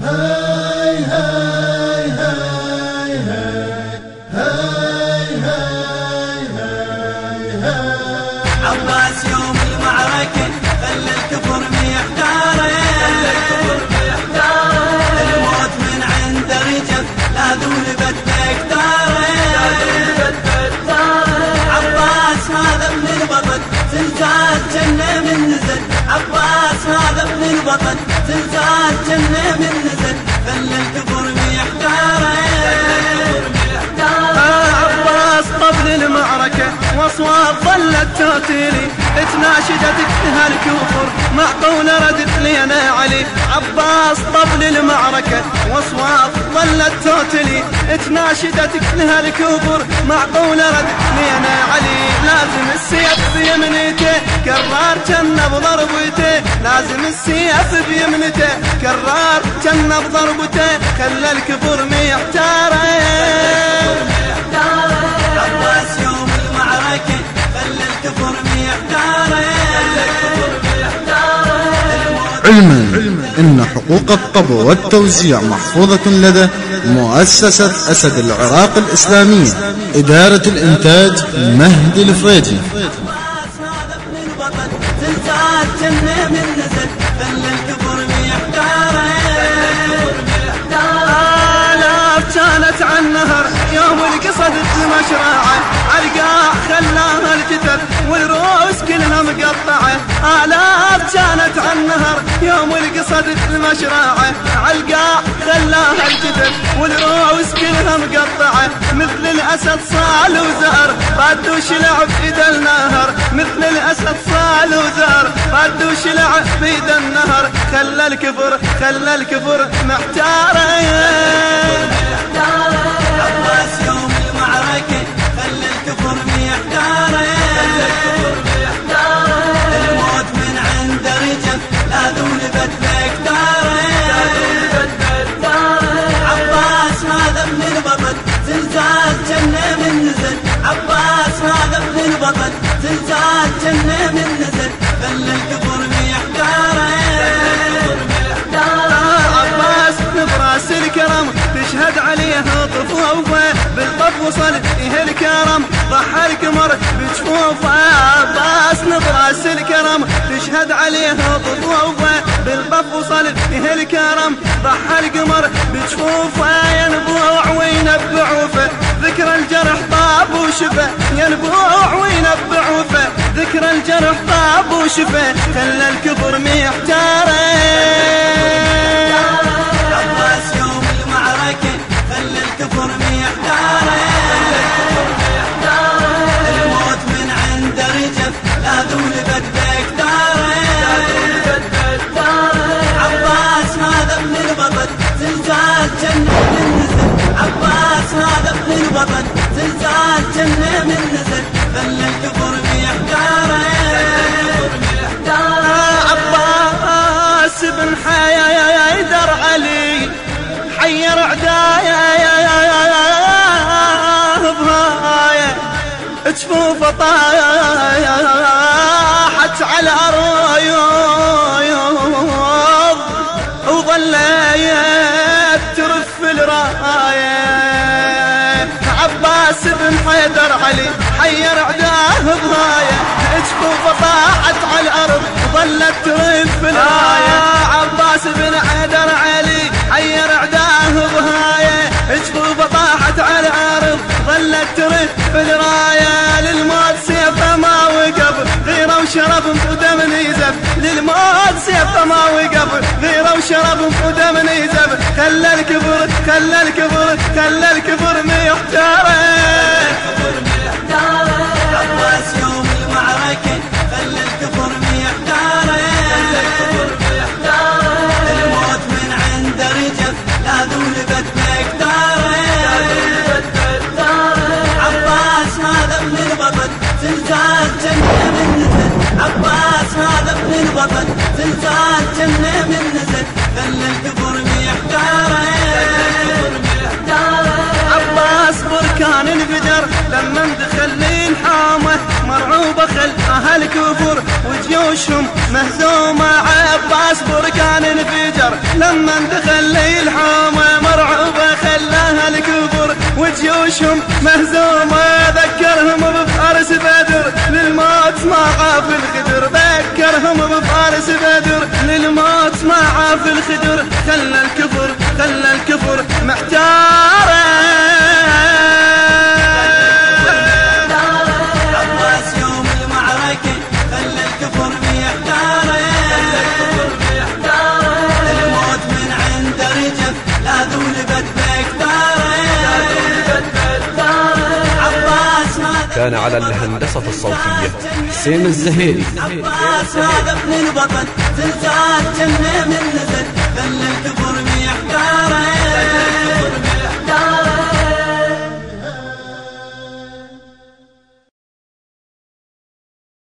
عباس يوم المعركة خلى الكفر محتارة الموت من عنده رجف لا ذولبت بكتارة عباس هذا من البطل زلزال جنة من نزل عباس هذا من البطل زلزال جنة من نزل واصوات ظلت تأتيلي. تناشدت هالكفر مع قول ردت لي أنا علي. عباس قبل المعركة. واصوات ظلت تاتلي تناشدت هالكفر مع قول ردت لي أنا علي. لازم السيف بيمنته كرار جنة بضربته. لازم السيف بيمنته كرار جنة بضربته. خلى الكفر محتاره علما أن حقوق الطبع والتوزيع محفوظة لدى مؤسسة أسد العراق الإسلامية إدارة الإنتاج مهدي الفريدي. كانت عن يوم القصد المشرعة عالقاع خلاها الجثث والروس كلها مقطعة. آلاف كانت عن النهر يوم القصد المشرعة عالقاع خلاها الجثث والروس كلها مقطعة مثل الأسد صال وزهر ردوش لعب إيد النهر. مثل الأسد صال وزهر ردوش لعب بيد النهر. خلى الكفر خلى الكفر محتاره زلزال جنة من براس الكرم تشهد عليه طفوفه بالطف وصل إيه الكرم ضحى القمر بجفوفه عباس نبراس الكرم تشهد عليه طفوفه بالطف وصل إيه الكرم ضحى القمر بجفوفه وشفه ينبوع وينبعوفه ذكر الجرح طاب وشفه خلى الكفر محتاره عباس يوم المعركة خلى الكفر الموت من رجف عباس البطل زلزال جنة عباس زلزال جنة من نزل خلى الكفر محتارة عباس بن حيدر علي حير عدايا. بهاية جفوف طاحت على الأرض ظلت ترف الراية عباس بن حيدر علي حير عداه بهاية جفوف طاحت على الأرض ظلت ترف الراية للموت سيفه ما وقف غيره وشرب ودم نيزف. للموت سيفه ما وقف غيره وشرب ودم نيزف. خلى الكفر خلى الكفر خلى الكفر محتاره عباس زلزال جنة من نزل. عباس هذا ابن البطل زلزال جنة من نزل. خلى الكفر محتارة عباس بركان انفجر لما دخل للحامة مرعوبة خل أهل كفر. وجيوشهم مهزومة. عباس بركان انفجر لما دخل الحومة مرعوبة خلاها الكبر وجيوشهم مهزومة. بدر للموت ما عاف الخدر ذكرهم بفارس بدر للموت ما عاف الخدر خلى الكفر كان على الهندسة الصوتية. حسين الزهيري. عباس هذا ابن زلزال جنة من